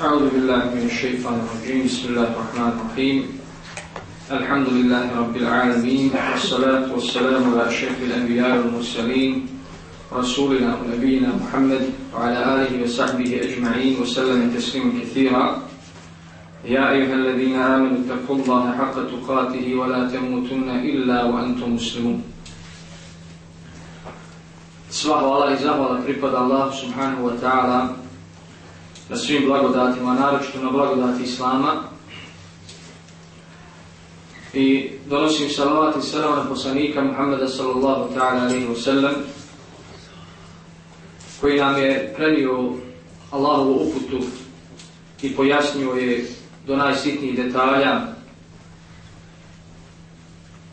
أعوذ بالله من الشيطان الرجيم. بسم الله الرحمن الرحيم. الحمد لله رب العالمين والصلاة والسلام على أشرف الأنبياء والمرسلين رسولنا ونبينا محمد وعلى آله وصحبه أجمعين وسلم تسليما كثيرا. يا أيها الذين آمنوا اتقوا الله حق تقاته ولا تموتن إلا وأنتم مسلمون. Sva hvala i zahvala pripada Allah subhanahu wa ta'ala. Na svim blagodatima, naročito na blagodati Islama. I donosim salavat i salam na poslanika Muhammeda sallallahu ta'ala alaihi wa sallam koji nam je prenio Allahovu uputu i pojasnio je do najsitnijih detalja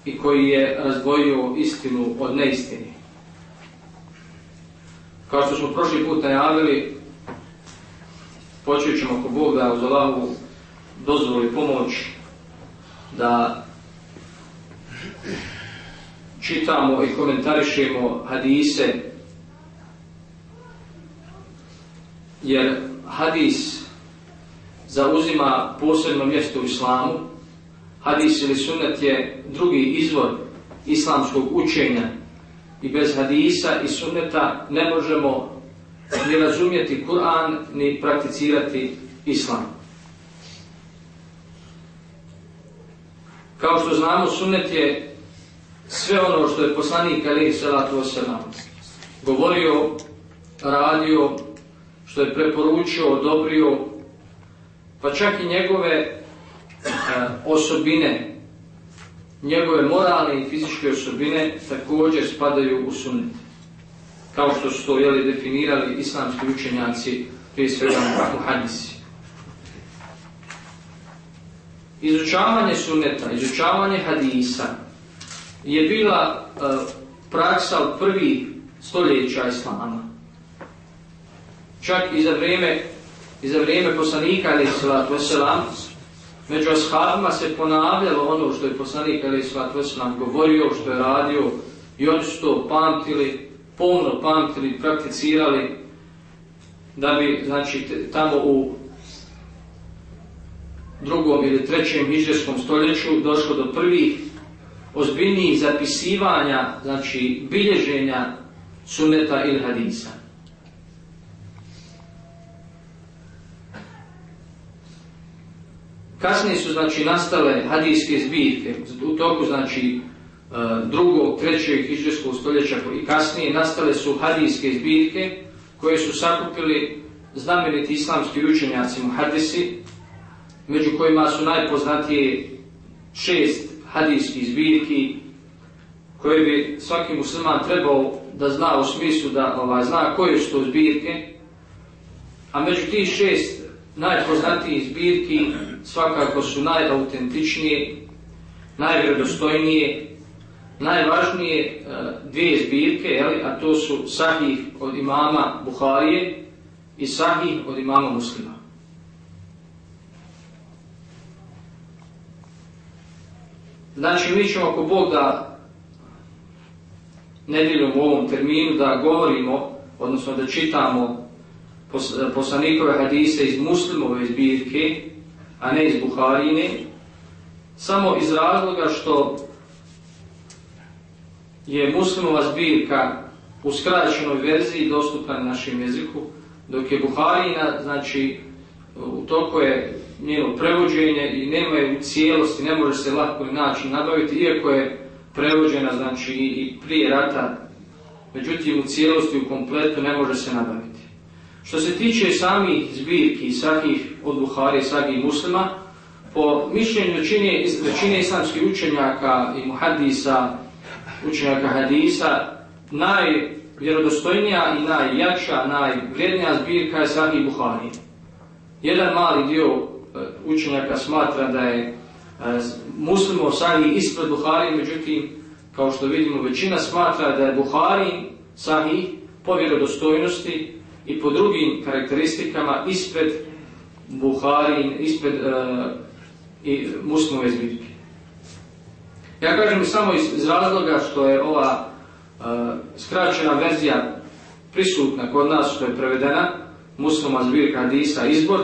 i koji je razdvojio istinu od neistini. Kao što smo prošli put najavili, počet ćemo ako Bog da uz Allahu dozvoli pomoć da čitamo i komentarišemo hadise jer hadis zauzima posebno mjesto u islamu. Hadis ili sunnet je drugi izvor islamskog učenja i bez hadisa i sunneta ne možemo ni razumjeti Kur'an ni prakticirati islam. Kao što znamo, sunnet je sve ono što je poslanik Ali Salatu Osalam govorio, radio, što je preporučio, odobrio, pa čak i njegove e, osobine, njegove moralne i fizičke osobine također spadaju u sunnet. Kao što su to jeli, definirali islamski učenjaci, prije svega hadisi. Izučavanje sunneta, izučavanje hadisa je bila e, praksa od prvih stoljeća islama. Čak i za vrijeme, i za vrijeme poslanika ali salatu wasalam, među ashabima se ponavljalo ono što je poslanik ali salatu wasalam govorio, što je radio i oni su to pamtili, pomno pamtili, prakticirali da bi znači tamo u drugom ili trećem hiđarskom stoljeću došlo do prvih ozbiljnijih zapisivanja, znači bilježenja sunneta ili hadisa. Kasnije su znači nastale hadijske zbirke u toku znači drugog, trećeg hiđarskog stoljeća i kasnije nastale su hadijske zbirke koje su sakupili znameniti islamski učenjaci muhadisi među kojima su najpoznatije šest hadijskih zbirki koje bi svaki musliman trebao da zna u smislu da ovaj, zna koje su to zbirke a među tih šest najpoznatijih zbirki svakako su najautentičnije, najvredostojnije, najvažnije dvije zbirke, jeli, a to su Sahih od imama Buharije i Sahih od imama Muslima. Znači, mi ćemo ako Bog da nedjeljom u ovom terminu da govorimo, odnosno da čitamo poslanikove hadise iz muslimove zbirke, a ne iz Buharine, samo iz razloga što je muslimova zbirka u skraćenoj verziji dostupna na našem jeziku, dok je Buharina, znači, u toliko je njeno prevođenje i nema je u cijelosti, ne može se lako način nabaviti, iako je prevođena, znači, i prije rata, međutim u cijelosti, u kompletu ne može se nabaviti. Što se tiče samih zbirki, svakih od Buhari, svakih muslima, po mišljenju većine islamskih učenjaka i muhadisa, učenjaka hadisa, najvjerodostojnija i najjača, najvrijednija zbirka je svakih Buhari. Jedan mali dio učenjaka smatra da je muslimo sahih ispred Buhari, međutim, kao što vidimo, većina smatra da je Buhari sahih po vjerodostojnosti i po drugim karakteristikama ispred Buhari, ispred uh, i muslimove zbirke. Ja kažem samo iz, iz razloga što je ova uh, skraćena verzija prisutna kod nas što je prevedena, muslima zbirka Hadisa izbor,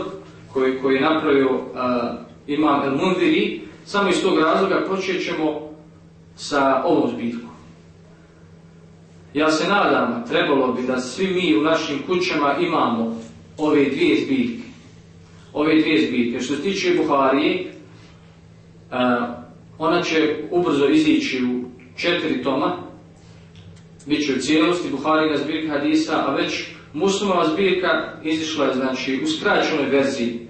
koji, koji je napravio uh, Imam El Mundiri, samo iz tog razloga počet ćemo sa ovom zbirkom. Ja se nadam, trebalo bi da svi mi u našim kućama imamo ove dvije zbirke. Ove dvije zbirke. Što se tiče Buharije, uh, ona će ubrzo izići u četiri toma, bit će u cijelosti Buharina zbirka hadisa, a već muslimova zbirka izišla je znači, u skraćenoj verziji.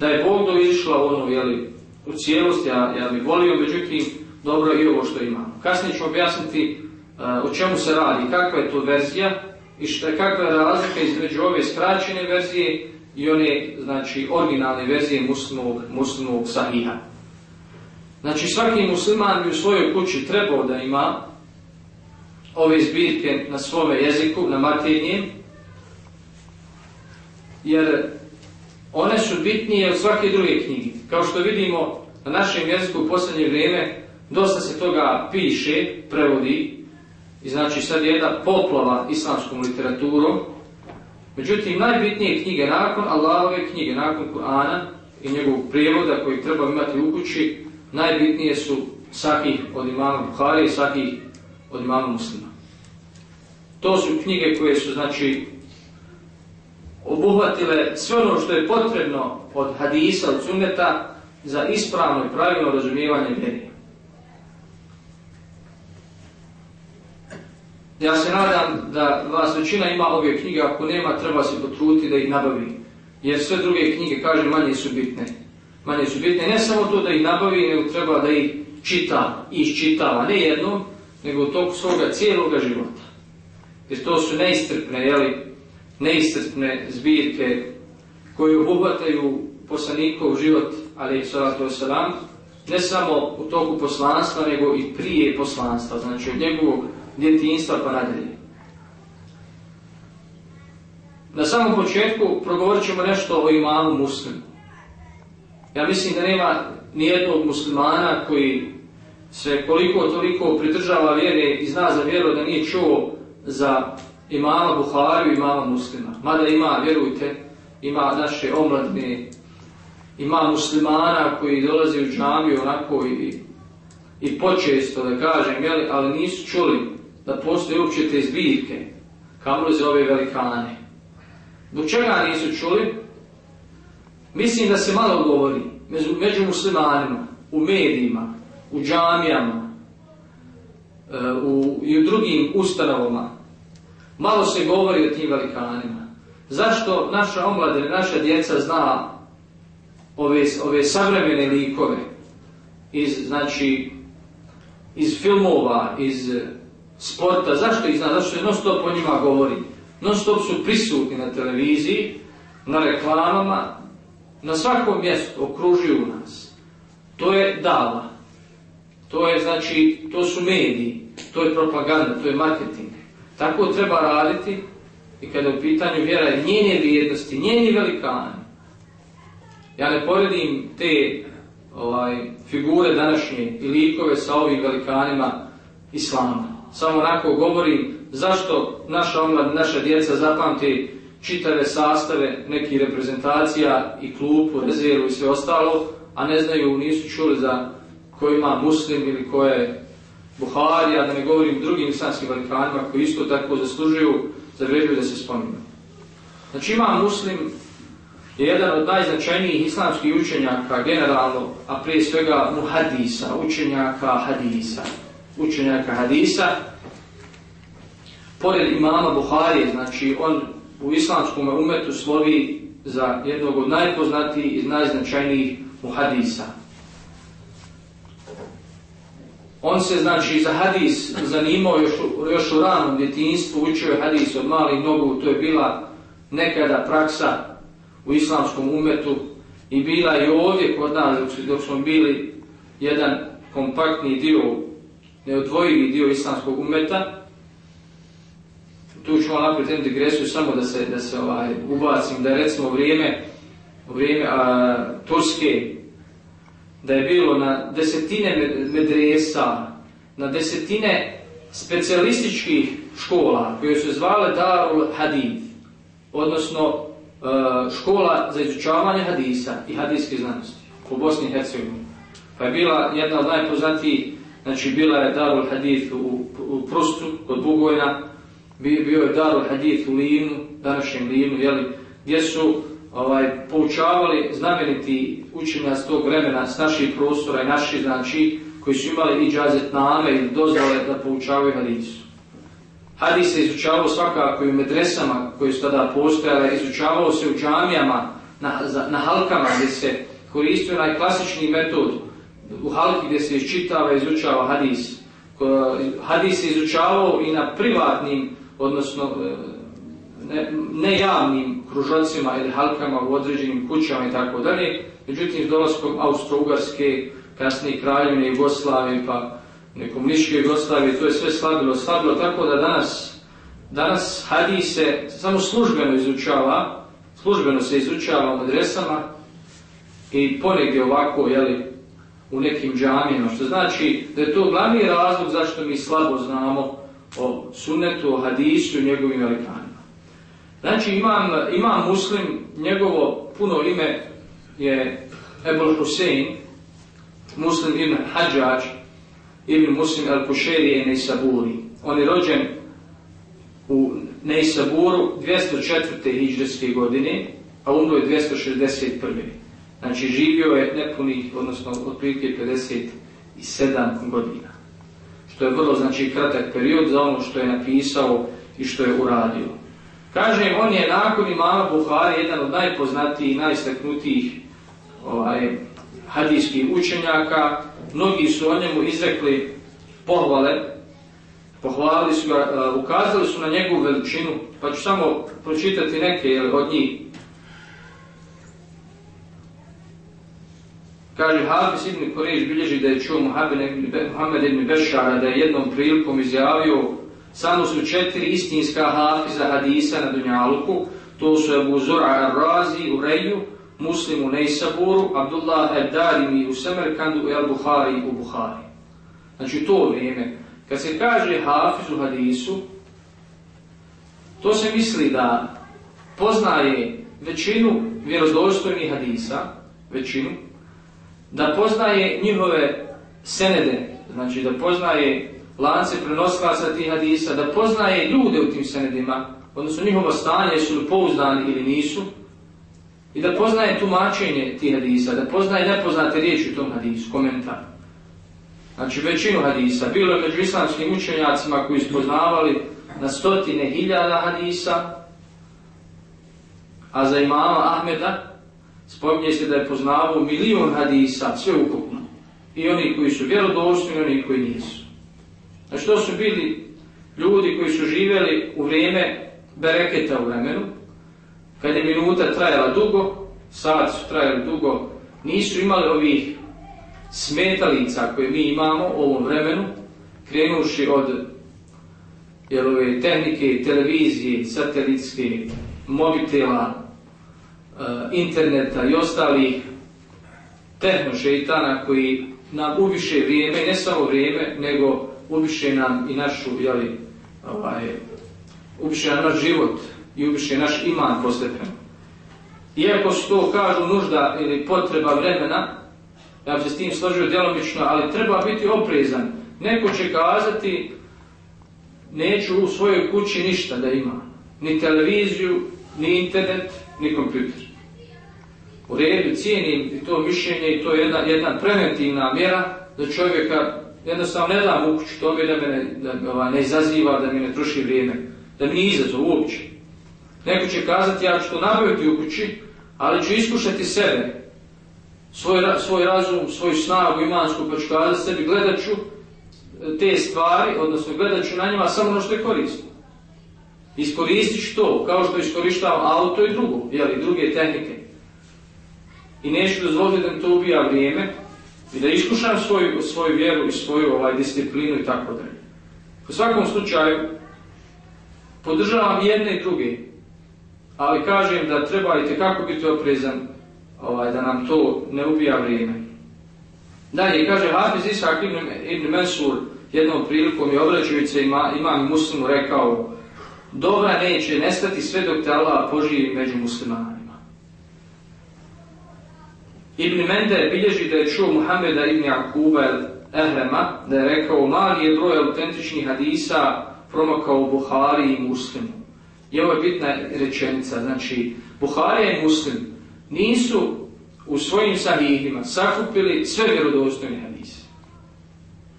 Da je Bog do izišla ono, jeli, u cijelosti, ja, ja bih volio, međutim, dobro i ovo što imamo. Kasnije ću objasniti uh, o čemu se radi, kakva je to verzija i šta, kakva je razlika između ove skraćene verzije i one znači, originalne verzije muslimovog, muslimovog sahiha. Znači svaki musliman bi u svojoj kući trebao da ima ove zbirke na svome jeziku, na materinjem, jer one su bitnije od svake druge knjige. Kao što vidimo na našem jeziku u posljednje vrijeme dosta se toga piše, prevodi i znači sad je jedna poplava islamskom literaturom. Međutim, najbitnije knjige nakon Allahove knjige, nakon Kur'ana i njegovog prijevoda koji treba imati u kući, najbitnije su sakih od imama Buhari i sakih od imama muslima. To su knjige koje su znači obuhvatile sve ono što je potrebno od hadisa, od sunneta za ispravno i pravilno razumijevanje vjeri. Ja se nadam da vas većina ima ove knjige, ako nema treba se potruditi da ih nabavi. Jer sve druge knjige, kažem, manje su bitne. Manje su bitne. Ne samo to da ih nabavi, nego treba da ih čita iščitava. Ne jednom, nego u toku svoga cijeloga života. Jer to su neistrpne, jeli, neistrpne zbirke koje obuhvataju poslanikov život, ali i salatu wasalam, ne samo u toku poslanstva, nego i prije poslanstva, znači od njegovog djetinjstva pa nadalje. Na samom početku progovorit ćemo nešto o imamu muslimu. Ja mislim da nema nijednog muslimana koji se koliko toliko pridržava vjere i zna za vjeru da nije čuo za imama Buhariju i imama muslima. Mada ima, vjerujte, ima naše omladne, ima muslimana koji dolazi u džamiju onako i, i počesto da kažem, jeli, ali nisu čuli da postoje uopće te zbirke, kamo za ove velikane. Do čega nisu čuli? Mislim da se malo govori među, među muslimanima, u medijima, u džamijama, u, i u drugim ustanovama. Malo se govori o tim velikanima. Zašto naša omladina, naša djeca zna ove, ove savremene likove iz, znači, iz filmova, iz sporta, zašto ih zna? Zašto se non stop o njima govori? Non stop su prisutni na televiziji, na reklamama, na svakom mjestu okružuju nas. To je dava. To je, znači, to su mediji, to je propaganda, to je marketing. Tako treba raditi i kada u pitanju vjera je njene vrijednosti, njeni velikani. Ja ne poredim te ovaj, figure današnje i likove sa ovim velikanima islama. Samo onako govorim zašto naša omlad, naša djeca zapamti čitave sastave nekih reprezentacija i klubu, rezervu i sve ostalo, a ne znaju, nisu čuli za ko ima muslim ili ko je Buhari, a da ne govorim drugim islamskim velikanima koji isto tako zaslužuju, zavređuju da se spominu. Znači ima muslim je jedan od najznačajnijih islamskih učenjaka generalno, a prije svega muhadisa, učenjaka hadisa. Učenjaka hadisa. Pored imama Buharije, znači on u islamskom umetu slovi za jednog od najpoznatijih i najznačajnijih muhadisa. On se, znači, za hadis zanimao još, još u ranom djetinjstvu, učio je hadis od malih nogu, to je bila nekada praksa u islamskom umetu i bila i ovdje kod nas, dok smo bili jedan kompaktni dio, neodvojivi dio islamskog umeta. Tu ću vam napraviti jednu digresiju samo da se, da se ovaj, ubacim, da recimo vrijeme, vrijeme a, Turske, da je bilo na desetine medresa, na desetine specijalističkih škola koje su zvale Darul Hadith, odnosno škola za izučavanje hadisa i hadijske znanosti u Bosni i Hercegovini. Pa je bila jedna od najpoznatijih, znači bila je Darul Hadith u, u Prustu, kod Bugojna, bio je Darul Hadith u Livnu, današnjem Livnu, jeli, gdje su ovaj, poučavali znameniti učenjac tog vremena s naših prostora i naši, znači, koji su imali i džazet name ili dozvole da poučavaju hadisu. Hadis se izučavao svakako i u medresama koje su tada postojale, izučavao se u džamijama, na, na halkama gdje se koristio najklasičniji metod u halki gdje se iščitava i izučava hadis. Hadis se izučavao i na privatnim, odnosno ne, ne javnim kružocima ili halkama u određenim kućama i tako dalje. Međutim, s dolaskom Austro-Ugarske, kasnije kraljevine Jugoslavije, pa nekom niške Jugoslavije, to je sve slabilo, slabilo, tako da danas, danas hadis se samo službeno izučava, službeno se izučava u adresama i ponegdje ovako, jeli, u nekim džamijama, što znači da je to glavni razlog zašto mi slabo znamo o sunnetu, o hadisu i njegovim velikanima. Znači imam, imam muslim, njegovo puno ime je Ebul Husein, muslim ibn Hadžađ, ibn muslim al-Kušeri i Nejsaburi. On je rođen u Nejsaburu 204. hijđarske godine, a umro je 261. Znači živio je nepunih, odnosno otprilike 57 godina. Što je vrlo znači kratak period za ono što je napisao i što je uradio. Kažem, on je nakon imama Buhari jedan od najpoznatijih i najstaknutijih ovaj, hadijskih učenjaka. Mnogi su o njemu izrekli pohvale, pohvalili su ga, ukazali su na njegovu veličinu, pa ću samo pročitati neke od njih. Kaže, Hafiz ibn Koriš bilježi da je čuo Muhammed ibn Bešara da je jednom prilikom izjavio samo su četiri istinska hafiza hadisa na Dunjaluku, to su Abu Zura al-Razi u Reju, Muslim u Nejsaburu, Abdullah al-Darimi u Semerkandu i al-Buhari u Buhari. Znači to vrijeme. Kad se kaže hafiz u hadisu, to se misli da poznaje većinu vjerodostojnih hadisa, većinu, da poznaje njihove senede, znači da poznaje lance prenosilaca tih hadisa, da poznaje ljude u tim senedima, odnosno njihovo stanje, su li pouzdani ili nisu, i da poznaje tumačenje tih hadisa, da poznaje nepoznate riječi u tom hadisu, komentar. Znači većinu hadisa. Bilo je među islamskim učenjacima koji su poznavali na stotine hiljada hadisa, a za imama Ahmeda spominje se da je poznavao milion hadisa, sve ukupno. I oni koji su vjerodostojni, i oni koji nisu. Znači to su bili ljudi koji su živjeli u vrijeme bereketa u vremenu, kad je minuta trajala dugo, sat su trajali dugo, nisu imali ovih smetalica koje mi imamo u ovom vremenu, krenuši od jer tehnike, televizije, satelitske, mobitela, interneta i ostalih tehnošeitana koji nam uviše vrijeme, ne samo vrijeme, nego ubiše nam i našu, jeli, ovaj, ubiše nam naš život i ubiše naš iman postepeno. Iako su to kažu nužda ili potreba vremena, ja bi se s tim složio djelomično, ali treba biti oprezan. Neko će kazati, neću u svojoj kući ništa da ima. Ni televiziju, ni internet, ni kompjuter. U redu cijenim to mišljenje i to je jedna, jedna preventivna mjera da čovjeka jednostavno ne dam u kuću tome da me ne, da, ovaj, ne izaziva, da mi ne troši vrijeme, da mi ne izazov uopće. Neko će kazati ja ću to nabaviti u kući, ali ću iskušati sebe, svoj, svoj razum, svoju snagu imansku, pa ću kazati sebi, gledat ću e, te stvari, odnosno gledat ću na njima samo ono što je korisno. Iskoristit ću to, kao što iskorištavam auto i drugo, jeli, druge tehnike. I neću dozvoliti da mi to ubija vrijeme, i da iskušam svoju, svoju vjeru i svoju ovaj, disciplinu i tako dalje. U svakom slučaju, podržavam jedne i druge, ali kažem da treba i kako biti oprezan ovaj, da nam to ne ubija vrijeme. Dalje, kaže Hafiz Isak ibn, ibn Mensur jednom prilikom je obraćujući ima, imam muslimu rekao dobra neće nestati sve dok te Allah poživi među muslimanima. Ibn Mender bilježi da je čuo Muhameda ibn Akuba Ehrema da je rekao mali je broj autentičnih hadisa promakao Buhari i Muslimu. I ovo je bitna rečenica, znači Buhari i Muslim nisu u svojim sahihima sakupili sve vjerodostojne hadise.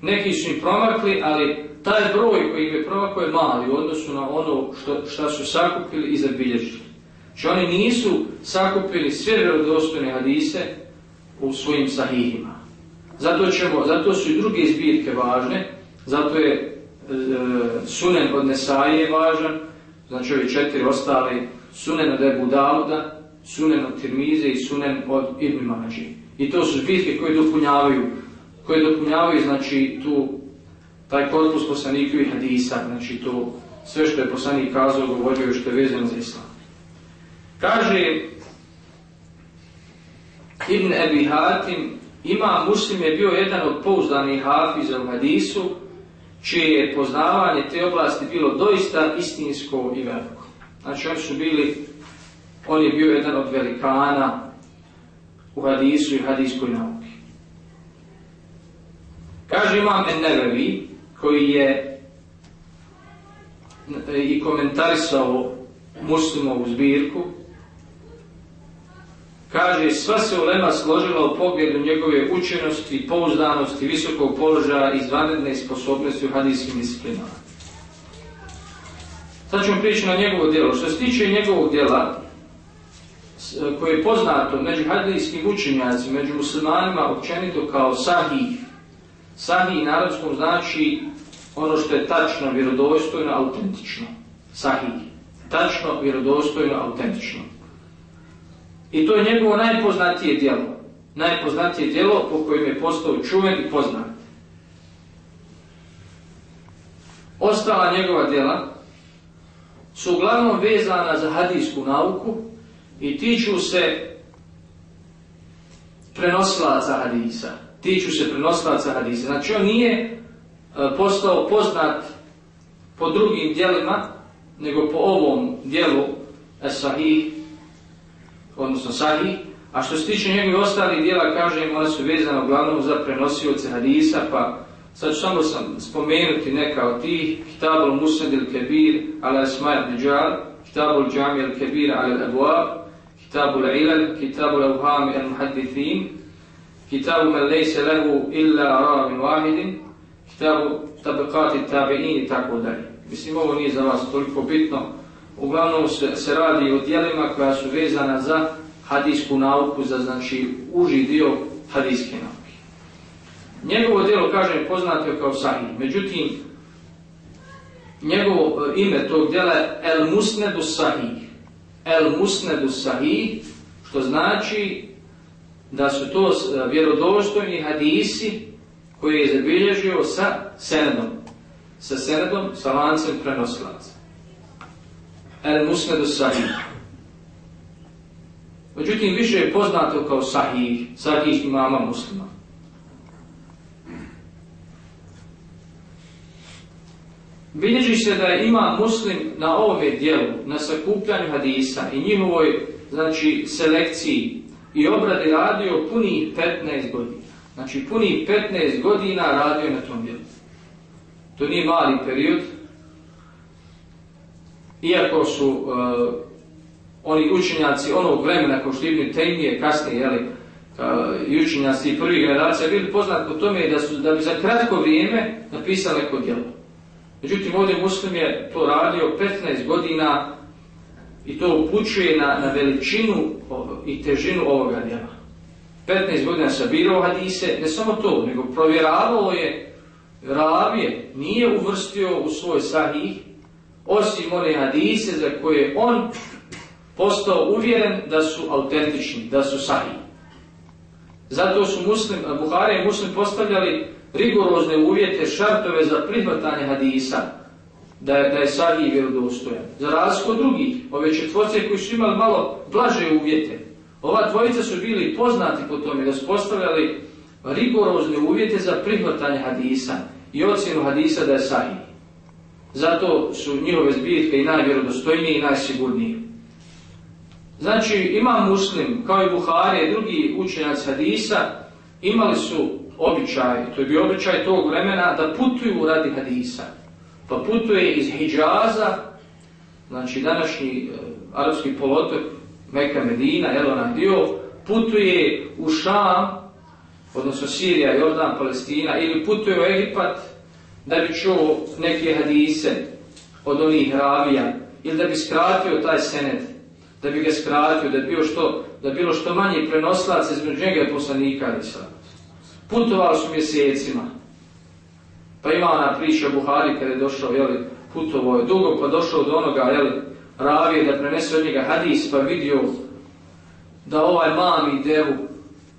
Neki su im promakli, ali taj broj koji im je promakao je mali u odnosu na ono što, što su sakupili i zabilježili. Znači oni nisu sakupili sve vjerodostojne hadise u svojim sahihima. Zato, ćemo, zato su i druge zbirke važne, zato je e, sunen od Nesaje važan, znači ovi četiri ostali, sunen od Ebu Dauda, sunen od Tirmize i sunen od Ibn Mađi. I to su zbirke koje dopunjavaju, koje dopunjavaju znači tu taj korpus poslanikovih hadisa, znači to sve što je poslanik kazao, govorio što je vezano za islam. Kaže Ibn Ebi Hatim, ima muslim je bio jedan od pouzdanih hafiza u hadisu, čije je poznavanje te oblasti bilo doista istinsko i veliko. Znači oni su bili, on je bio jedan od velikana u hadisu i hadiskoj nauki. Kaže imam Ennevevi, koji je i komentarisao muslimovu zbirku, Kaže, sva se ulema složila u pogledu njegove učenosti, pouzdanosti, visokog položaja i izvanredne sposobnosti u hadijskim disciplinama. Sad ćemo prići na njegovo djelo. Što se tiče njegovog djela, koje je poznato među hadijskim učenjacima, među muslimanima, općenito kao sahih. Sahih na arabskom znači ono što je tačno, vjerodostojno, autentično. Sahih. Tačno, vjerodostojno, autentično. I to je njegovo najpoznatije djelo. Najpoznatije djelo po kojem je postao čuven i poznat. Ostala njegova djela su uglavnom vezana za hadijsku nauku i tiču se prenosilaca hadisa. Tiču se prenosilaca hadisa. Znači on nije e, postao poznat po drugim djelima, nego po ovom dijelu Esahih odnosno sahih, a što se tiče njegovih ostalih dijela, kažem, one su vezane uglavnom za prenosioce hadisa, pa sad ću samo sam spomenuti neka od tih, Kitabul Musad il Kebir, ala Ismail Nijal, Kitabul Džami il Kebir, ala Abuab, Kitabul Ilal, Kitabul Auhami al Muhaddithin, Kitabu man lejse lehu illa ravin wahidin, Kitabu Tabekati Tabi'in i tako dalje. Mislim, ovo nije za vas toliko bitno, uglavnom se, se radi o dijelima koja su vezana za hadijsku nauku, za znači uži dio hadijske nauke. Njegovo djelo, kažem, poznato je kao sahih. Međutim, njegovo e, ime tog djela je El Musnedu Sahih. El Musnedu Sahih, što znači da su to e, vjerodostojni hadisi koji je zabilježio sa senedom. Sa senedom, sa lancem prenosilaca. El Musnedu Sahih. Međutim, više je poznato kao Sahih, Sahih imama muslima. Bilježi se da je ima muslim na ovome dijelu, na sakupljanju hadisa i njihovoj znači, selekciji i obradi radio punih 15 godina. Znači punih 15 godina radio na tom dijelu. To nije mali period, iako su uh, oni učenjaci onog vremena kao što Ibn Tejmije kasnije, jeli, i učenjaci prvih generacija bili poznati po tome da su da bi za kratko vrijeme napisali neko djelo. Međutim, ovdje muslim je to radio 15 godina i to upućuje na, na veličinu i težinu ovoga djela. 15 godina sabirao hadise, ne samo to, nego provjeravao je ravije, nije uvrstio u svoj sahih osim one hadise za koje on postao uvjeren da su autentični, da su sahih. Zato su muslim, Buhari i muslim postavljali rigorozne uvjete, šartove za prihvatanje hadisa, da je, da je sahih vjerodostojan. Za razliku drugih, ove četvorce koji su imali malo blaže uvjete, ova dvojica su bili poznati po tome da su postavljali rigorozne uvjete za prihvatanje hadisa i ocjenu hadisa da je sahih. Zato su njihove zbirke i najvjerodostojnije i najsigurnije. Znači, ima muslim, kao i Buharije i drugi učenjaci hadisa, imali su običaj, to je bio običaj tog vremena, da putuju radi hadisa. Pa putuje iz Hidžaza, znači današnji e, arapski polotok, Meka Medina, jel onaj dio, putuje u Šam, odnosno Sirija, Jordan, Palestina, ili putuje u Egipat da bi čuo neke hadise od onih ravija, ili da bi skratio taj senet, da bi ga skratio, da bi što, da bilo što manje prenoslaca između njega i poslanika, Putovali su mjesecima. Pa ima ona priča Buhari kada je došao, jeli, putovao je dugo, pa došao do onoga, jeli, ravije da prenese od njega hadis, pa vidio da ovaj mami devu.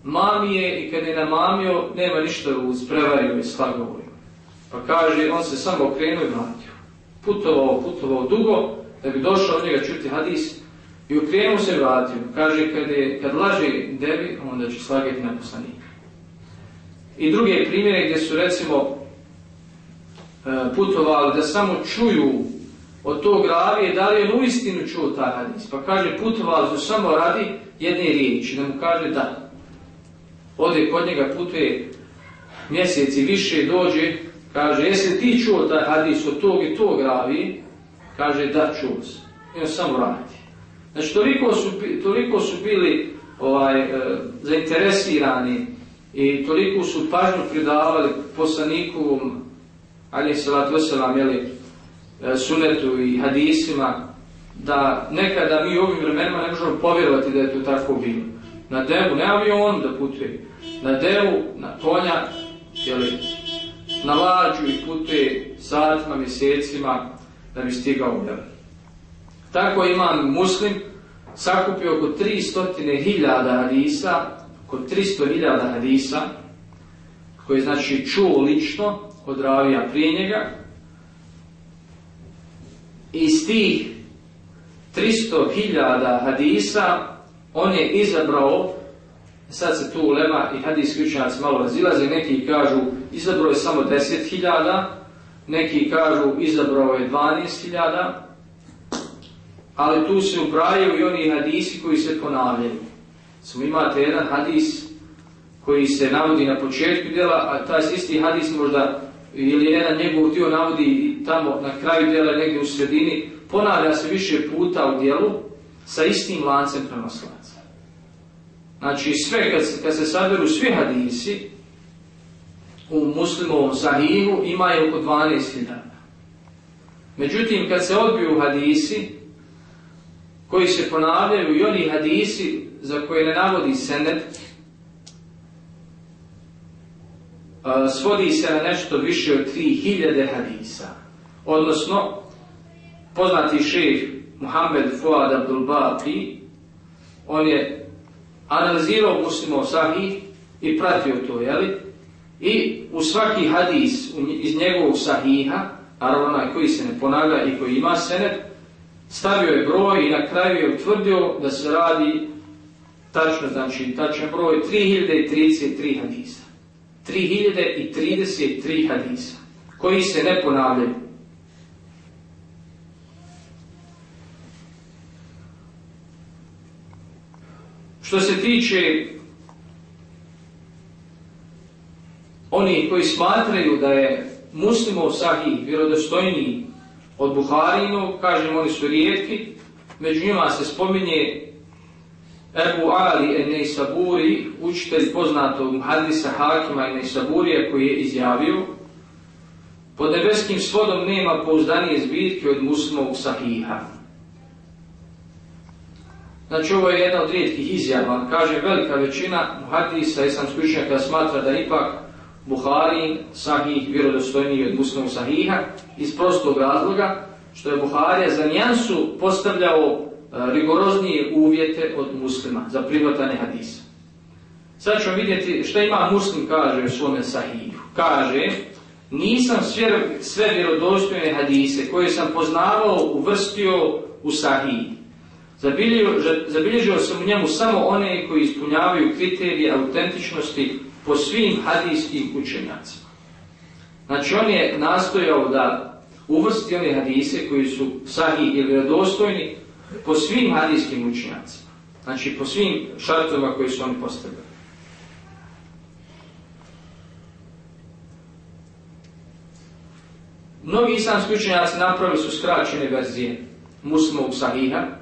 Mami je i kad je namamio, nema ništa uz, prevario i slagovo Pa kaže, on se samo okrenuo i vratio. Putovao, putovao dugo, da bi došao od njega čuti hadis i okrenuo se vratio. Kaže, kad, je, kad laže devi, onda će slagati na poslanika. I druge primjere gdje su recimo e, putovali da samo čuju od tog ravije da li on uistinu čuo taj hadis. Pa kaže putovali su samo radi jedne riječi, da mu kaže da. Ode kod njega putuje mjeseci više dođe, kaže jesi ti čuo taj hadis od tog i tog ravije? Kaže da čuo se. Samo radi. Znači toliko su, toliko su bili ovaj, e, zainteresirani i toliko su pažnju pridavali poslaniku ali salatu wasalam, jeli, e, sunetu i hadisima, da nekada mi u ovim vremenima ne možemo povjerovati da je to tako bilo. Na devu, ne avion da putuje, na devu, na konja, jeli, na lađu i putuje satima, mjesecima da bi stigao jeli. Tako imam muslim sakupio oko 300.000 hadisa, oko 300.000 hadisa, koje znači čuo lično od ravija prije njega, iz tih 300.000 hadisa on je izabrao, sad se tu ulema i hadijski učenjaci malo razilaze, neki kažu izabrao je samo 10.000, neki kažu izabrao je 12.000, ali tu se ubrajaju i oni hadisi koji se ponavljaju. Samo imate jedan hadis koji se navodi na početku djela, a taj isti hadis možda ili jedan njegov dio navodi tamo na kraju djela negdje u sredini, ponavlja se više puta u dijelu sa istim lancem prenoslaca. Znači sve, kad, kad se saberu svi hadisi u muslimovom sahihu imaju oko 12.000. Međutim, kad se odbiju hadisi koji se ponavljaju i oni hadisi za koje ne navodi senet, svodi se na nešto više od 3000 hadisa. Odnosno, poznati šef Muhammed Fuad Abdul Baqi, on je analizirao muslimo sahih i pratio to, jeli? I u svaki hadis iz njegovog sahiha, naravno onaj koji se ne ponavlja i koji ima senet, stavio je broj i na kraju je utvrdio da se radi tačno, znači tačan broj 3033 hadisa. 3033 hadisa koji se ne ponavljaju. Što se tiče oni koji smatraju da je muslimov sahih vjerodostojniji od Buharinu, kažem oni su rijetki, među njima se spominje Ebu Ali en Saburi, učitelj poznatog hadisa Hakima en Saburija koji je izjavio pod nebeskim svodom nema pouzdanije zbirke od muslimovog sahiha. Znači ovo je jedna od rijetkih izjava. Kaže velika većina hadisa i sam slučnjaka smatra da ipak Buharin sahih vjerodostojniji od muslimovog sahiha iz prostog razloga što je Buharija za njansu postavljao E, rigoroznije uvjete od muslima za prihvatanje hadisa. Sad ćemo vidjeti što ima muslim kaže u svome sahiju. Kaže, nisam sve, sve vjerodostojne hadise koje sam poznavao uvrstio u sahih. Zabilježio, sam u njemu samo one koji ispunjavaju kriterije autentičnosti po svim hadijskim učenjacima. Znači on je nastojao da uvrstiti one hadise koji su sahih ili vjerodostojni po svim hadijskim učenjacima. Znači po svim šartovima koji su oni postavili. Mnogi islamski učenjaci napravili su skraćene verzije muslimovog sahiha.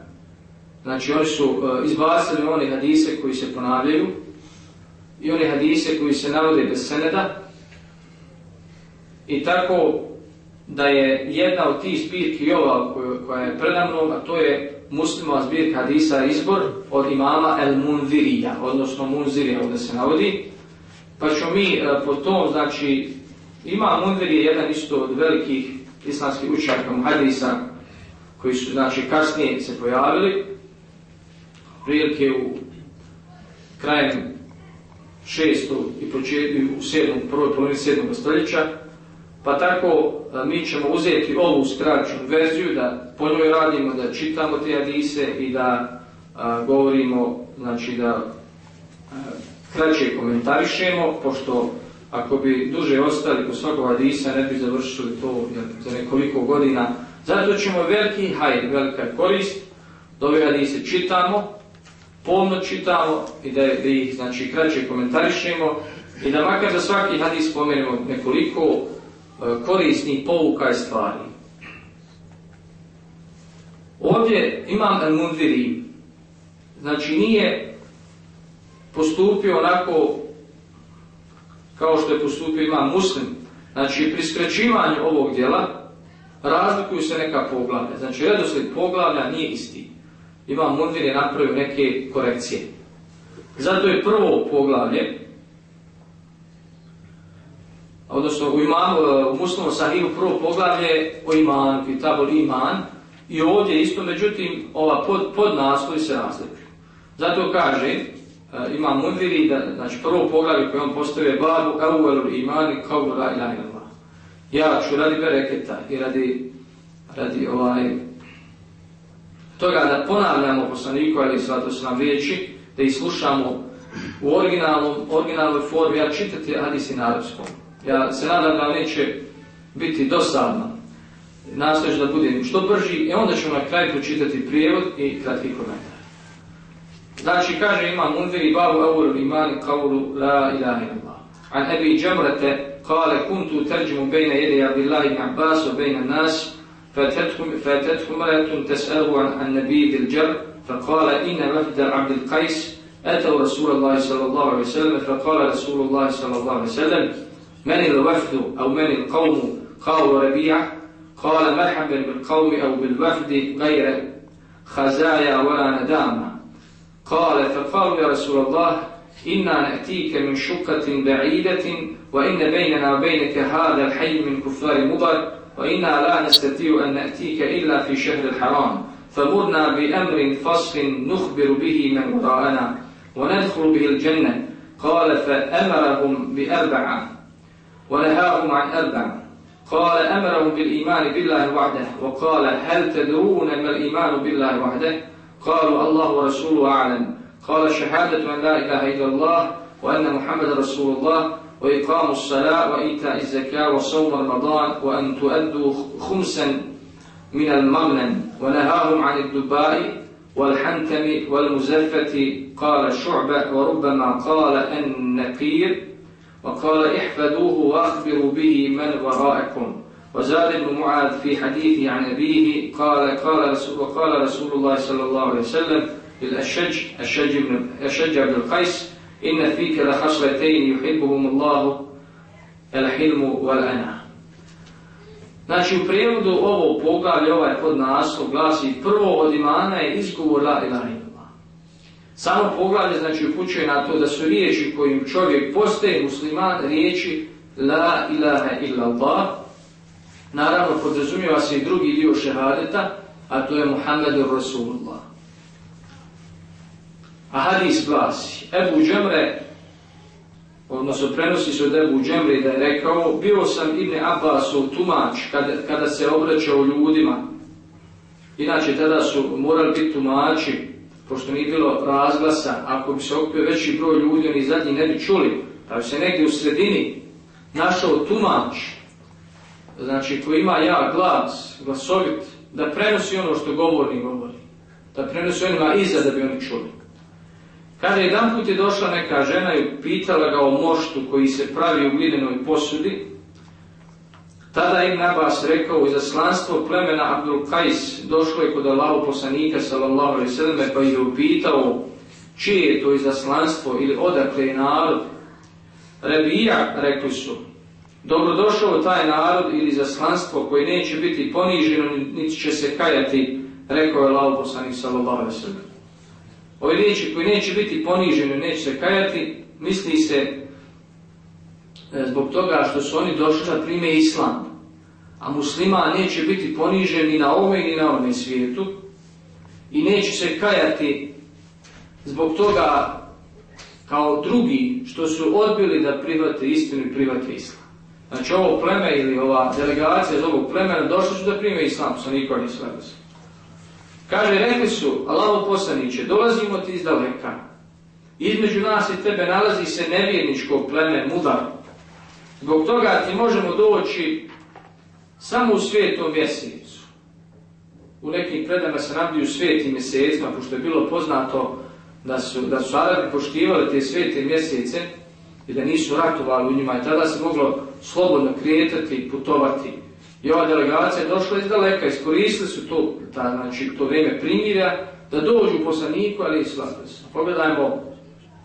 Znači oni su uh, izbacili one hadise koji se ponavljaju i one hadise koji se navode bez seneda. I tako da je jedna od tih zbirki ova koja je predamnom, a to je muslimova zbirka hadisa izbor od imama El Munvirija, odnosno Munzirija ovdje se navodi. Pa ćemo mi uh, po tom, znači, ima Mundir je jedan isto od velikih islamskih učenjaka muhadisa koji su znači kasnije se pojavili prilike u krajem šestog i početku u sedmom, prvoj polovini sedmog stoljeća pa tako mi ćemo uzeti ovu skraćenu verziju da po njoj radimo, da čitamo te hadise i da a, govorimo, znači da a, kraće komentarišemo, pošto ako bi duže ostali po svakog hadisa, ne bi završili to za nekoliko godina. Zato ćemo veliki hajr, velika korist, da ove hadise čitamo, pomno čitamo i da, da ih znači, kraće komentarišemo i da makar za svaki hadis spomenemo nekoliko uh, korisnih pouka i stvari. Ovdje imam al-Mundiri, znači nije postupio onako kao što je postupio imam muslim, znači pri skraćivanju ovog dijela razlikuju se neka poglavlja. Znači redosled poglavlja nije isti. Imam Mundir je napravio neke korekcije. Zato je prvo poglavlje, odnosno u, imanu, u muslimu sahihu prvo poglavlje o imanu, kitabol iman, i ovdje isto, međutim, ova pod, pod se razlikuju. Zato kaže, uh, ima mudiri, da, znači prvo poglavlje koje on postavio babu evvelu imani kao la ilaha. Ja ću radi bereketa i radi, radi ovaj, toga da ponavljamo poslaniku, ali svato su nam riječi, da ih slušamo u originalnom, originalnoj formi, ja čitati hadisi na arabskom. Ja se nadam da neće biti dosadno. Nastojiš da budem što brži i onda ćemo na kraju pročitati prijevod i kratki komentar. Znači, kaže imam Munziri babu awwal imani qawlu la ilaha illallah. An Abi Jamrata qala kuntu tarjumu bayna yaday Abdullah ibn Abbas wa bayna an-nas فاتتهم فاتتهم مرأة تسأله عن النبي ذي الجر فقال إن وفد عبد القيس أتوا رسول الله صلى الله عليه وسلم فقال رسول الله صلى الله عليه وسلم من الوفد أو من القوم؟ قالوا ربيعة قال مرحبا بالقوم أو بالوفد غير خزايا ولا ندامة. قال فقالوا يا رسول الله إنا نأتيك من شقة بعيدة وإن بيننا وبينك هذا الحي من كفار مضر وإنا لا نستطيع أن نأتيك إلا في شهر الحرام. فمرنا بأمر فصل نخبر به من وراءنا وندخل به الجنة. قال فأمرهم بأربعة ونهاهم عن أربعة قال أمرهم بالإيمان بالله وحده. وقال هل تدرون ما الإيمان بالله وحده؟ قالوا الله ورسوله أعلم. قال شهادة أن لا إله إلا الله وأن محمد رسول الله. وإقام الصلاة وإيتاء الزكاة وصوم رمضان وأن تؤدوا خمسا من المغنم ونهاهم عن الدباء والحنتم والمزفة قال شعبة وربما قال النقير وقال احفظوه واخبروا به من ورائكم. وزاد بن معاذ في حديثه عن أبيه قال قال وقال رسول الله صلى الله عليه وسلم للأشج الشج بن الشج بن القيس Inne fike la hašletejni juhibbuhum Allahu el hilmu wal ana. Znači u prijevodu ovo poglavlje, ovaj podnaslov glasi prvo od imana je izgovor la ilaha. Samo poglavlje znači upućuje na to da su riječi kojim čovjek postaje musliman riječi la ilaha illallah. Naravno podrazumijeva se i drugi dio šehadeta, a to je Muhammedu Rasulullah. A hadis glasi, Ebu Džemre, odnosno prenosi se od Ebu Džemre da je rekao, bio sam Ibn Abbasov tumač kada, kada se obraćao ljudima. Inače, tada su morali biti tumači, pošto nije bilo razglasa, ako bi se okupio veći broj ljudi, oni zadnji ne bi čuli, pa bi se negdje u sredini našao tumač znači koji ima ja glas, glasovit, da prenosi ono što govorni govori. Da prenosi onima iza da bi oni čuli. Kada jedan put je došla neka žena i pitala ga o moštu koji se pravi u glinenoj posudi, tada im Nabas rekao izaslanstvo plemena Abdul Kajs došlo je kod Allahu poslanika sallallahu alaihi sallam pa je upitao čije je to izaslanstvo ili odakle je narod. Rebija, rekli su, dobrodošao taj narod ili izaslanstvo koji neće biti poniženo niti će se kajati, rekao je Allahu poslanik sallallahu alaihi sallam. Ove riječi koji neće biti poniženi, neće se kajati, misli se e, zbog toga što su oni došli da prime islam. A muslima neće biti ponižen ni na ovome ni na ovome svijetu i neće se kajati zbog toga kao drugi što su odbili da prihvate istinu i prihvate islam. Znači ovo pleme ili ova delegacija iz ovog plemena došli su da prime islam, sa niko nije Kaže, rekli su, Allaho poslaniće, dolazimo ti iz daleka. Između nas i tebe nalazi se nevjerničko pleme mudar. Zbog toga ti možemo doći samo u svijetom mjesecu. U nekim predama se nabiju svijetim mjesecima, pošto je bilo poznato da su, da su Arabi poštivali te svijete mjesece i da nisu ratovali u njima i tada se moglo slobodno krijetati, putovati. I ova delegacija je došla iz daleka, iskoristili su to, ta, znači, to vrijeme primirja, da dođu poslaniku, ali i. Pogledajmo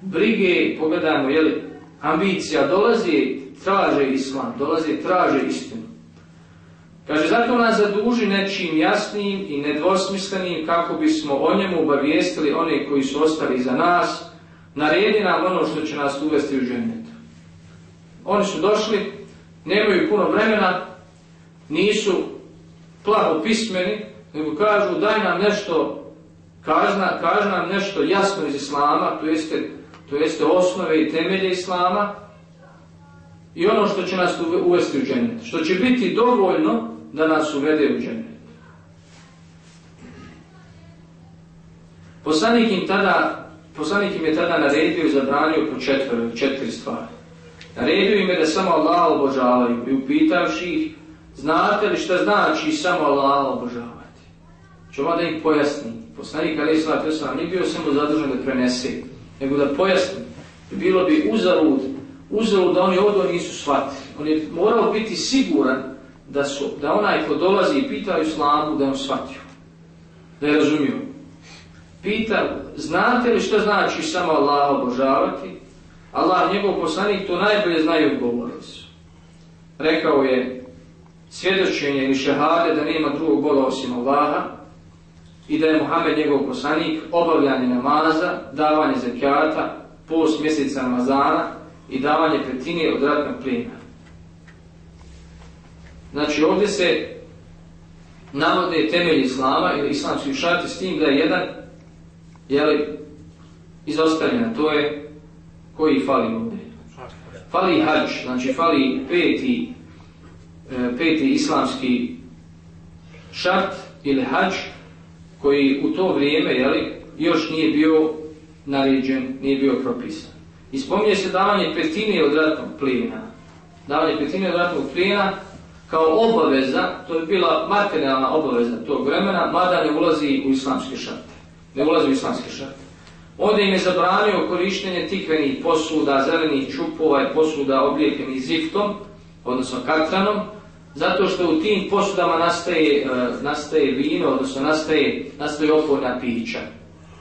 brige, pogledajmo, jeli, ambicija, dolazi, traže islam, dolazi, traže istinu. Kaže, zato nas zaduži nečim jasnim i nedvosmislenim kako bismo o njemu obavijestili one koji su ostali za nas, naredi nam ono što će nas uvesti u džennet. Oni su došli, nemaju puno vremena, nisu plavo pismeni, nego kažu daj nam nešto, kažna, kaži nam nešto jasno iz Islama, to jeste, to jeste osnove i temelje Islama, i ono što će nas uvesti u džennet, što će biti dovoljno da nas uvede u džennet. Poslanik im tada, poslanik im je tada naredio i zabranio po četiri, četiri stvari. Naredio im je da samo Allah obožavaju i upitavši ih Znate li šta znači samo Allah obožavati? Ću da im pojasni. Poslanik Ali Isla Tesla nije bio samo zadržan da prenese, nego da pojasni. Bilo bi uzalud, uzalud da oni ovo nisu shvatili. On je morao biti siguran da, su, da onaj ko dolazi i pita islamu da je on shvatio. Da je razumio. Znate li što znači samo Allah obožavati? Allah, njegov poslanik, to najbolje znaju odgovorili su. Rekao je, svjedočenje ili šehade da nema drugog Boga osim Allaha i da je Muhammed njegov poslanik, obavljanje namaza, davanje zakijata, post mjeseca Ramazana i davanje petine od ratnog plina. Znači ovdje se navode temelj Islama ili islamski šarti s tim da je jedan jeli, izostavljen, to je koji fali ovdje. Fali hađ, znači fali peti peti islamski šart ili hađ koji u to vrijeme jeli, još nije bio naređen, nije bio propisan. I spominje se davanje petine od ratnog plijena. Davanje petine od ratnog plijena kao obaveza, to je bila materijalna obaveza tog vremena, mada ne ulazi u islamske šarte. Ne ulazi u islamske šarte. Ovdje im je zabranio korištenje tikvenih posuda, zelenih čupova i posuda oblijekenih ziftom, odnosno katranom, zato što u tim posudama nastaje, e, nastaje vino, odnosno nastaje, nastaje opojna pića.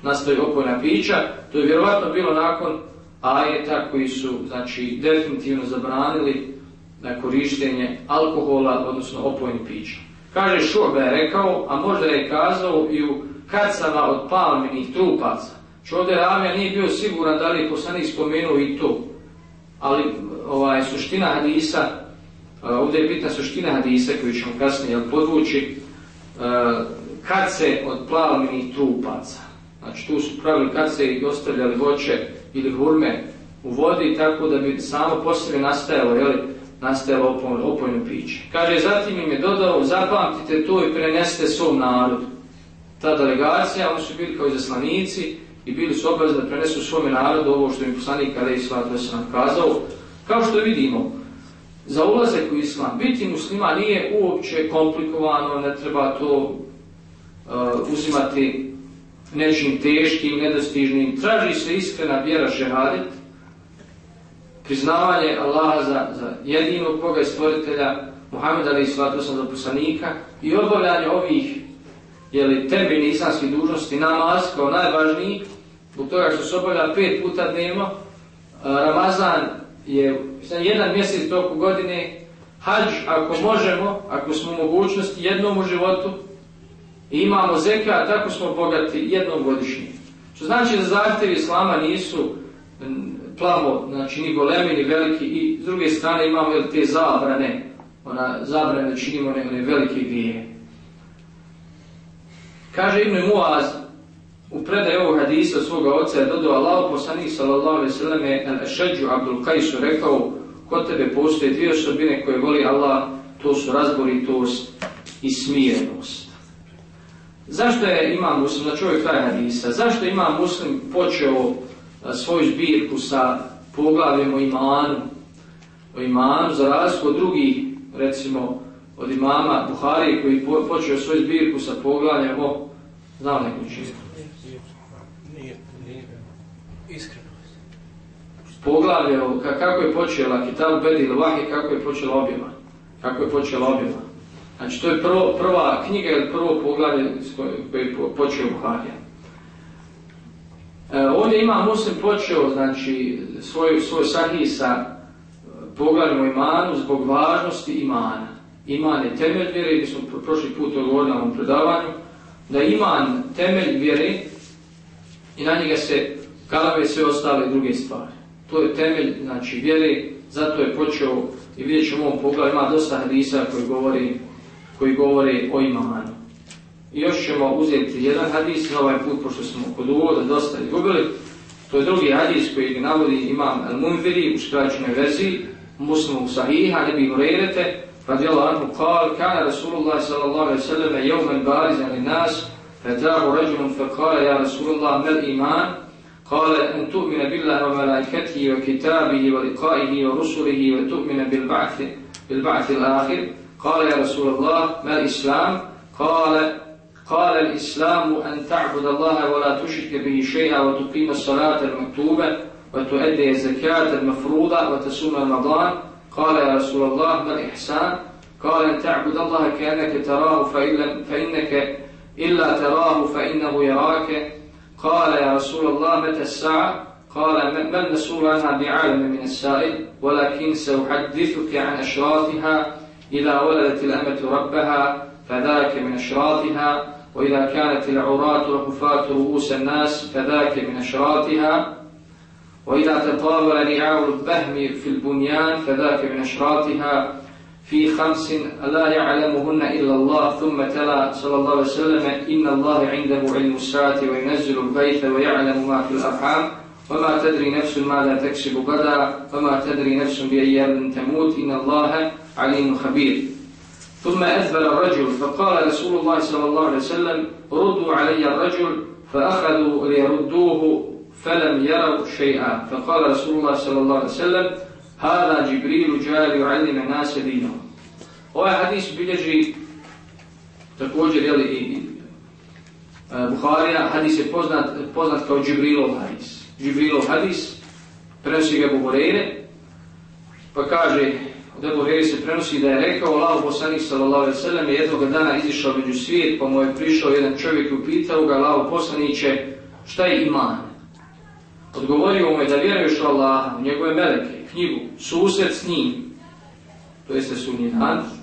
Nastaje opojna pića, to je vjerovatno bilo nakon ajeta koji su znači, definitivno zabranili na korištenje alkohola, odnosno opojnih pića. Kaže Šobe je rekao, a možda je kazao i u kacama od palminih trupaca. Što ovdje Ramija nije bio siguran da li je poslanik spomenuo i to. Ali ovaj, suština hadisa Ovdje je bitna suština hadisa koju ćemo kasnije podvući kad se od plavnih trupaca. Znači tu su pravili kad se i ostavljali voće ili hurme u vodi tako da bi samo poslije nastajalo, jeli, nastajalo opojno, opojno piće. Kaže, zatim im je dodao, zapamtite to i prenesite svom narodu. Ta delegacija, oni su bili kao izaslanici i bili su obavezni da prenesu svome narodu ovo što im poslanik kada je nam kazao. Kao što vidimo, za ulazak u islam. Biti muslima nije uopće komplikovano, ne treba to uh, uzimati nečim teškim, nedostižnim. Traži se iskrena vjera šehadet, priznavanje Allaha za, za jedinog Boga i stvoritelja, Muhammed Ali Islatu sam za poslanika i obavljanje ovih jeli, temeljni islamskih dužnosti, namaz kao najvažniji, zbog toga što se obavlja pet puta dnevno, Ramazan je jedan mjesec toku godine, hađ ako možemo, ako smo u mogućnosti jednom u životu, i imamo zeka, tako smo bogati jednom godišnje. Što znači da zahtjevi islama nisu plavo, znači ni golemi, ni veliki i s druge strane imamo te zabrane, ona zabrane da činimo one velike grije. Kaže Ibn Muaz u predaj ovog hadisa svoga oca je dodao Allah poslanik sallallahu alejhi ve selleme al-Ashadju Abdul Qais rekao kod tebe postoje dvije osobine koje voli Allah, to su razboritost i smirenost. Zašto je imam muslim, znači ovaj kraj hadisa, zašto ima muslim počeo svoju zbirku sa poglavljem o imanu, o imanu za razliku od drugih, recimo od imama Buhari koji po, počeo svoju zbirku sa poglavljem o znao neku čistu. Nije, nije, iskreno. Poglavlje kako je počela Kitab Bedil Vahi, kako je počela objava. Kako je počela objava. Znači to je prvo, prva knjiga ili prvo poglavlje koje je počeo Buharija. E, ovdje ima muslim počeo znači, svoj, svoj sahih sa poglavljom o imanu zbog važnosti imana. Iman je temelj vjere, gdje smo prošli put odgovorili na ovom predavanju, da iman temelj vjere i na njega se kalave sve ostale druge stvari. To je temelj znači, vjere, zato je počeo i vidjet ćemo u ovom poglavlju, ima dosta hadisa koji govori, koji govori o imanu. I još ćemo uzeti jedan hadis na ovaj put, pošto smo kod uvoda dosta izgubili. To je drugi hadis koji navodi imam Al-Munviri u skraćenoj verziji, muslimu sahiha, nebi Hurerete, radijallahu anhu, kal, kana Rasulullah sallallahu alaihi sallam, jevmen barizan nas, فجاءه رجل فقال يا رسول الله ما الإيمان؟ قال أن تؤمن بالله وملائكته وكتابه ولقائه ورسله وتؤمن بالبعث بالبعث الآخر. قال يا رسول الله ما الإسلام؟ قال قال الإسلام أن تعبد الله ولا تشرك به شيئا وتقيم الصلاة المكتوبة وتؤدي الزكاة المفروضة وتصوم رمضان. قال يا رسول الله ما الإحسان؟ قال أن تعبد الله كأنك تراه فإن فإنك إلا تراه فإنه يراك. قال يا رسول الله متى الساعة؟ قال ما المسؤول عنها بعالم من السائل ولكن سأحدثك عن أشراطها إذا ولدت الأمة ربها فذاك من أشراطها وإذا كانت العورات وحفاة رؤوس الناس فذاك من أشراطها وإذا تطاول رعاء البهم في البنيان فذاك من أشراطها في خمس لا يعلمهن إلا الله ثم تلا صلى الله عليه وسلم إن الله عنده علم الساعة وينزل البيت ويعلم ما في الأرحام. وما تدري نفس ماذا تكسب غدا وما تدري نفس بأي أرض تموت. إن الله عليم خبير. ثم أذبل الرجل فقال رسول الله صلى الله عليه وسلم ردوا علي الرجل فأخذوا ليردوه فلم يروا شيئا. فقال رسول الله صلى الله عليه وسلم هذا جبريل جاء ليعلم الناس دينهم. Ovaj hadis bilježi također jeli, i Buharija, hadis je poznat, poznat kao Džibrilov hadis. Džibrilov hadis, prenosi ga Buhorejne, pa kaže, od Ebu se prenosi da je rekao Allah poslanik sallallahu alaihi sallam je jednog dana izišao među svijet pa mu je prišao jedan čovjek i upitao ga Allah poslaniće šta je iman? Odgovorio mu je da vjeruješ u Allaha, u njegove meleke, knjigu, susret s njim, to jeste e,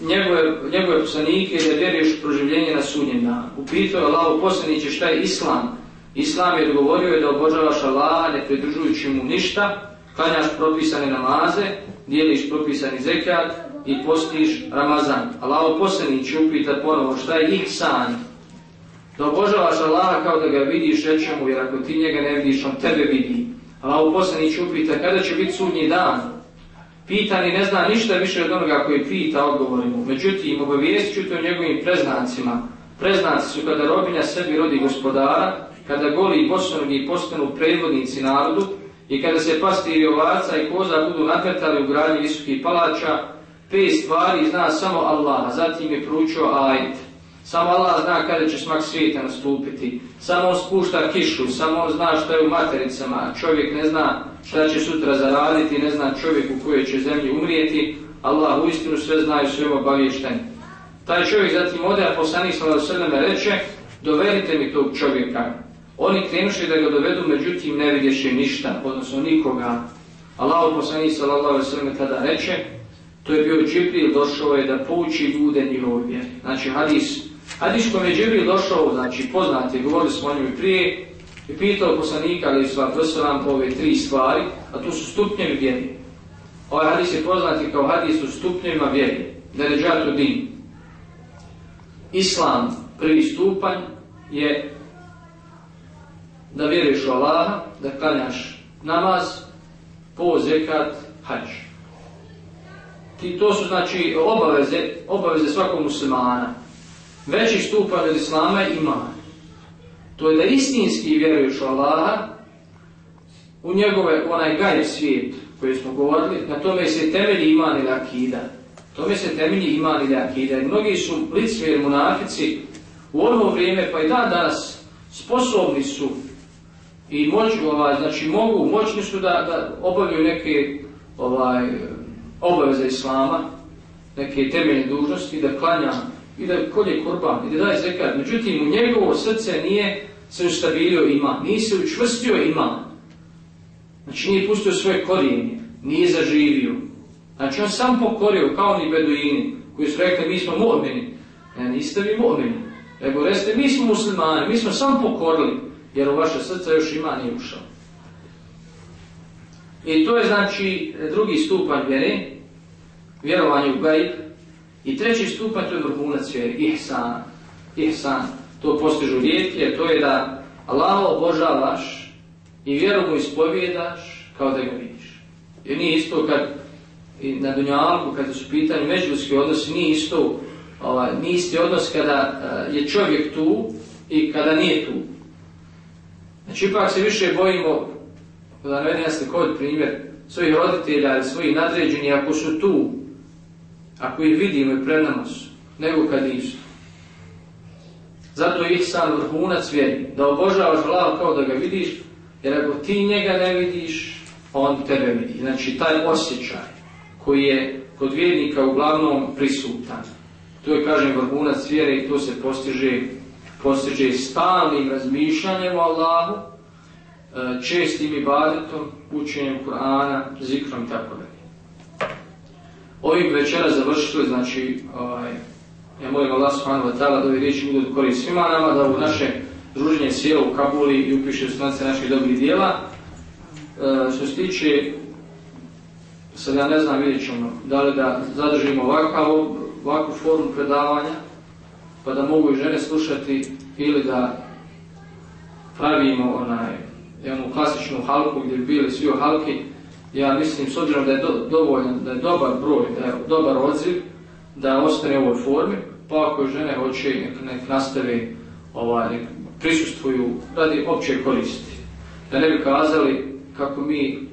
njegove, njegove poslanike da vjeruješ proživljenje na sunnjem danu. Upitao je Allah poslaniće šta je Islam? Islam je odgovorio je da obožavaš Allaha ne pridružujući mu ništa, klanjaš propisane namaze, dijeliš propisani zekat i postiš Ramazan. Allah poslanić upita ponovo šta je ihsan. Da obožavaš Allaha kao da ga vidiš, reće mu, jer ako ti njega ne vidiš, on tebe vidi. Allah poslanić upita kada će biti sudnji dan. Pitani ne zna ništa više od onoga koji pita odgovorimo. Međutim, obavijest ću to njegovim preznacima. Preznaci su kada robinja sebi rodi gospodara, kada goli i bosonogi postanu predvodnici narodu, i kada se pastiri ovaca i koza budu nakretali u gradnji visokih palača, pet stvari zna samo Allah, zatim je pručio ajet. Samo Allah zna kada će smak svijeta nastupiti. Samo on spušta kišu, samo on zna što je u matericama, čovjek ne zna šta će sutra zaraditi, ne zna čovjek u kojoj će zemlji umrijeti. Allah uistinu sve zna i sve obavješten. Taj čovjek zatim ode, a poslanik sallallahu reče, dovedite mi tog čovjeka. Oni krenuši da ga dovedu, međutim ne vidješe ništa, odnosno nikoga. Allah poslanik sallallahu alejhi tada reče, to je bio Džibril, došao je da pouči ljude njihovoj vjeri. Znači hadis, hadis kome je Džibril došao, znači poznati, govorili smo o njemu prije, i pitao poslanika ali sva nam ove tri stvari, a to su stupnjevi vjeri. Ovaj hadis je poznati kao hadis u stupnjevima vjeri, da je din. Islam, prvi stupanj, je da vjeruješ u Allaha, da klanjaš namaz, po zekat, hađ. Ti to su znači obaveze, obaveze svakog muslimana. Veći stupanj od Islama je iman. To je da istinski vjeruješ u Allaha, u njegove, onaj gajb svijet koji smo govorili, na tome se temelji iman ili akida. Tome se temelji iman ili akida. I mnogi su licmjeri munafici u ono vrijeme, pa i dan danas, sposobni su i moć, ovaj, znači mogu, moćni su da, da obavljaju neke ovaj, obaveze Islama, neke temeljne dužnosti, da klanja i da kolje korban i da daje zekat. Međutim, u njegovo srce nije se ustabilio ima, nije se učvrstio ima. Znači nije pustio svoje korijenje, nije zaživio. Znači on sam pokorio kao oni beduini koji su rekli mi smo mu'mini. Ne, niste vi mu'mini. Nego reste mi smo muslimani, mi smo sam pokorili jer u vaše srce još ima nije ušao. I to je znači drugi stupanj vjere, vjerovanje u gajb. I treći stupanj to je vrhunac vjere, ihsan. Ihsan. To postižu rijetke, to je da Allah obožavaš i vjeru mu ispovjedaš kao da ga vidiš. Jer nije isto kad i na Dunjalku, kad su pitanje međuljski odnosi, nije isto, ovaj, nije isti odnos kada eh, je čovjek tu i kada nije tu. Znači ipak se više bojimo, da navedem ja slikovit primjer, svojih roditelja ili svojih nadređenih ako su tu, ako ih vidimo i pred su, nego kad nisu. Zato je sam vrhunac vjeri, da obožavaš glavu kao da ga vidiš, jer ako ti njega ne vidiš, on tebe vidi. Znači taj osjećaj koji je kod vjernika uglavnom prisutan. To je, kažem, vrhunac vjere i to se postiže postiže stalnim razmišljanjem o Allahu, e, čestim ibadetom, učenjem Kur'ana, zikrom i tako dalje. Ovim večera završili, znači, ovaj, ja molim Allah subhanahu wa ta'ala da ovi riječi budu korist svima nama, da u naše druženje sjelo u Kabuli i upiše u stranice naših dobrih dijela. E, što se tiče, sad ja ne znam, vidjet ćemo, da li da zadržimo ovakav, ovakvu formu predavanja, pa da mogu i žene slušati ili da pravimo onaj, jednu klasičnu halku gdje bi bili svi u halki, ja mislim s obzirom da je do, dovoljan, da je dobar broj, da je dobar odziv, da ostane u ovoj formi, pa ako žene hoće nek, nek nastave, ovaj, nek prisustvuju radi opće koristi. Da ne bi kazali kako mi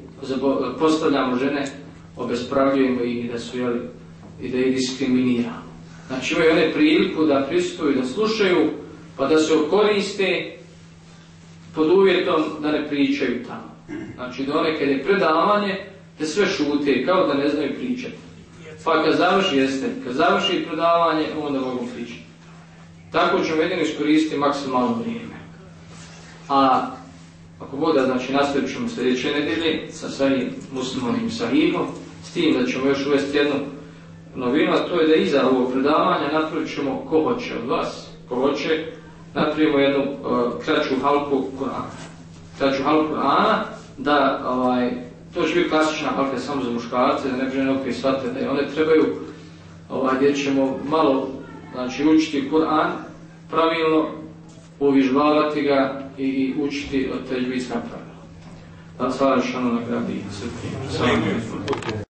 postavljamo žene, obespravljujemo i da su jeli, i da ih diskriminiramo. Znači imaju one priliku da pristuju, da slušaju, pa da se okoriste pod uvjetom da ne pričaju tamo. Znači kad je predavanje, da sve šute, kao da ne znaju pričati. Pa kad završi, jeste, kad završi predavanje, onda mogu pričati. Tako ćemo jedino iskoristiti maksimalno vrijeme. A ako bude, znači nastavit ćemo sljedeće nedelje sa svojim muslimovim sahihom, s tim da ćemo još uvesti jednu novina, to je da iza ovog predavanja napravit ćemo ko hoće od vas, ko hoće, napravimo jednu uh, kraću halku Kur'ana. Kraću halku Kur'ana, da ovaj, to će biti klasična halka samo za muškarce, da ne bi žene opet shvatite da one trebaju, ovaj, gdje ćemo malo znači, učiti Kur'an pravilno, uvižbavati ga i, i učiti od teđbijska pravila. Da ono nagradi sve